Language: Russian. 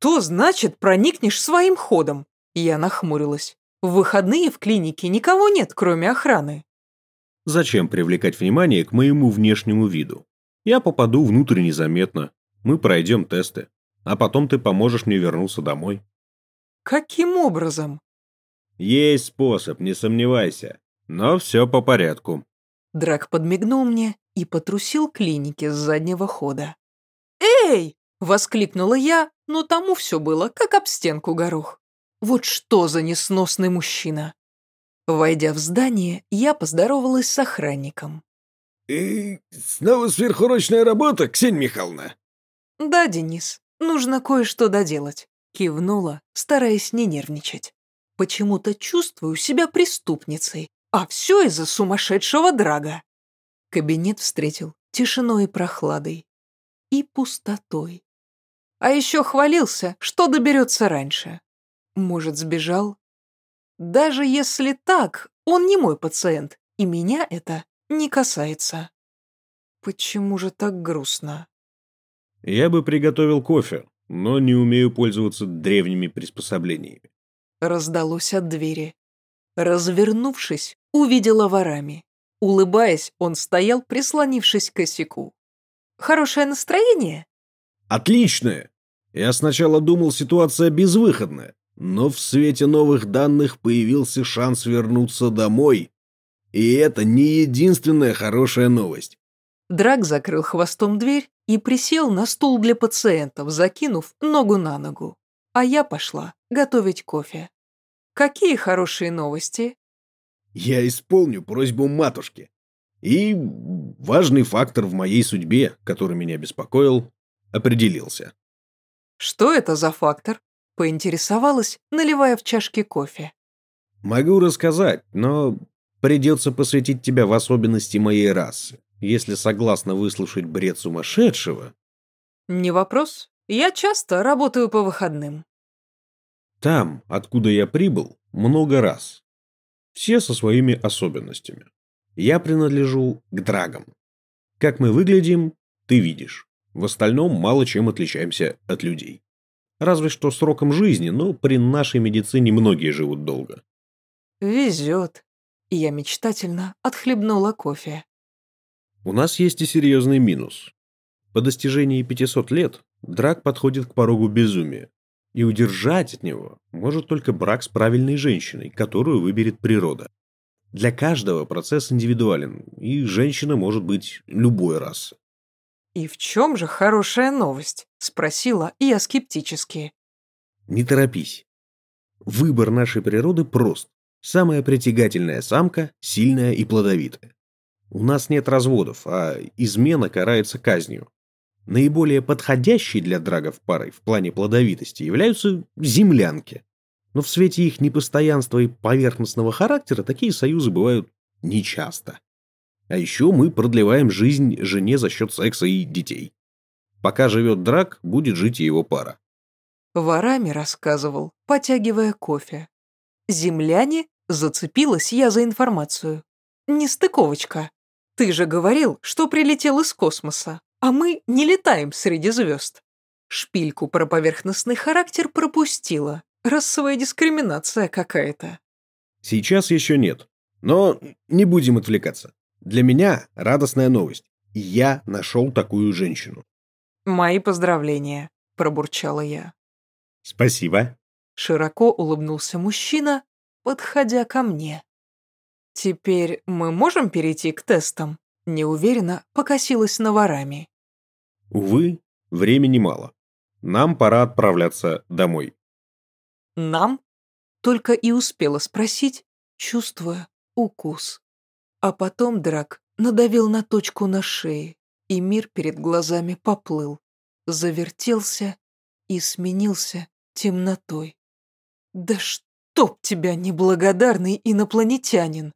«Что значит проникнешь своим ходом?» Я нахмурилась. «В выходные в клинике никого нет, кроме охраны». Зачем привлекать внимание к моему внешнему виду? Я попаду внутрь незаметно. Мы пройдем тесты. А потом ты поможешь мне вернуться домой. «Каким образом?» Есть способ, не сомневайся. Но все по порядку. Драк подмигнул мне и потрусил клинике с заднего хода. «Эй!» — воскликнула я, но тому все было, как об стенку горох. Вот что за несносный мужчина! Войдя в здание, я поздоровалась с охранником. «И снова сверхурочная работа, Ксения Михайловна?» «Да, Денис, нужно кое-что доделать», — кивнула, стараясь не нервничать. «Почему-то чувствую себя преступницей, а все из-за сумасшедшего драга». Кабинет встретил тишиной и прохладой. И пустотой. А еще хвалился, что доберется раньше. Может, сбежал? Даже если так, он не мой пациент, и меня это не касается. Почему же так грустно? Я бы приготовил кофе, но не умею пользоваться древними приспособлениями. Раздалось от двери. Развернувшись, увидела ворами. Улыбаясь, он стоял, прислонившись к косяку. «Хорошее настроение?» Отличное! Я сначала думал, ситуация безвыходная, но в свете новых данных появился шанс вернуться домой. И это не единственная хорошая новость. Драк закрыл хвостом дверь и присел на стул для пациентов, закинув ногу на ногу. А я пошла готовить кофе. Какие хорошие новости? Я исполню просьбу матушки. И важный фактор в моей судьбе, который меня беспокоил, определился. Что это за фактор? Поинтересовалась, наливая в чашки кофе. Могу рассказать, но придется посвятить тебя в особенности моей расы. Если согласна выслушать бред сумасшедшего... Не вопрос. Я часто работаю по выходным. Там, откуда я прибыл, много раз. Все со своими особенностями. Я принадлежу к драгам. Как мы выглядим, ты видишь. В остальном мало чем отличаемся от людей. Разве что сроком жизни, но при нашей медицине многие живут долго. Везет. И я мечтательно отхлебнула кофе. У нас есть и серьезный минус. По достижении 500 лет драк подходит к порогу безумия. И удержать от него может только брак с правильной женщиной, которую выберет природа. Для каждого процесс индивидуален, и женщина может быть любой расы. «И в чем же хорошая новость?» – спросила я скептически. Не торопись. Выбор нашей природы прост. Самая притягательная самка, сильная и плодовитая. У нас нет разводов, а измена карается казнью. Наиболее подходящей для драгов парой в плане плодовитости являются землянки. Но в свете их непостоянства и поверхностного характера такие союзы бывают нечасто. А еще мы продлеваем жизнь жене за счет секса и детей. Пока живет драк, будет жить и его пара. Варами рассказывал, потягивая кофе. Земляне зацепилась я за информацию. Нестыковочка. Ты же говорил, что прилетел из космоса, а мы не летаем среди звезд. Шпильку про поверхностный характер пропустила. Расовая дискриминация какая-то. Сейчас еще нет. Но не будем отвлекаться. Для меня радостная новость. Я нашел такую женщину. Мои поздравления, пробурчала я. Спасибо. Широко улыбнулся мужчина, подходя ко мне. Теперь мы можем перейти к тестам? Неуверенно покосилась на ворами. Увы, времени мало. Нам пора отправляться домой. Нам? Только и успела спросить, чувствуя укус. А потом Драк надавил на точку на шее, и мир перед глазами поплыл, завертелся и сменился темнотой. «Да чтоб тебя, неблагодарный инопланетянин!»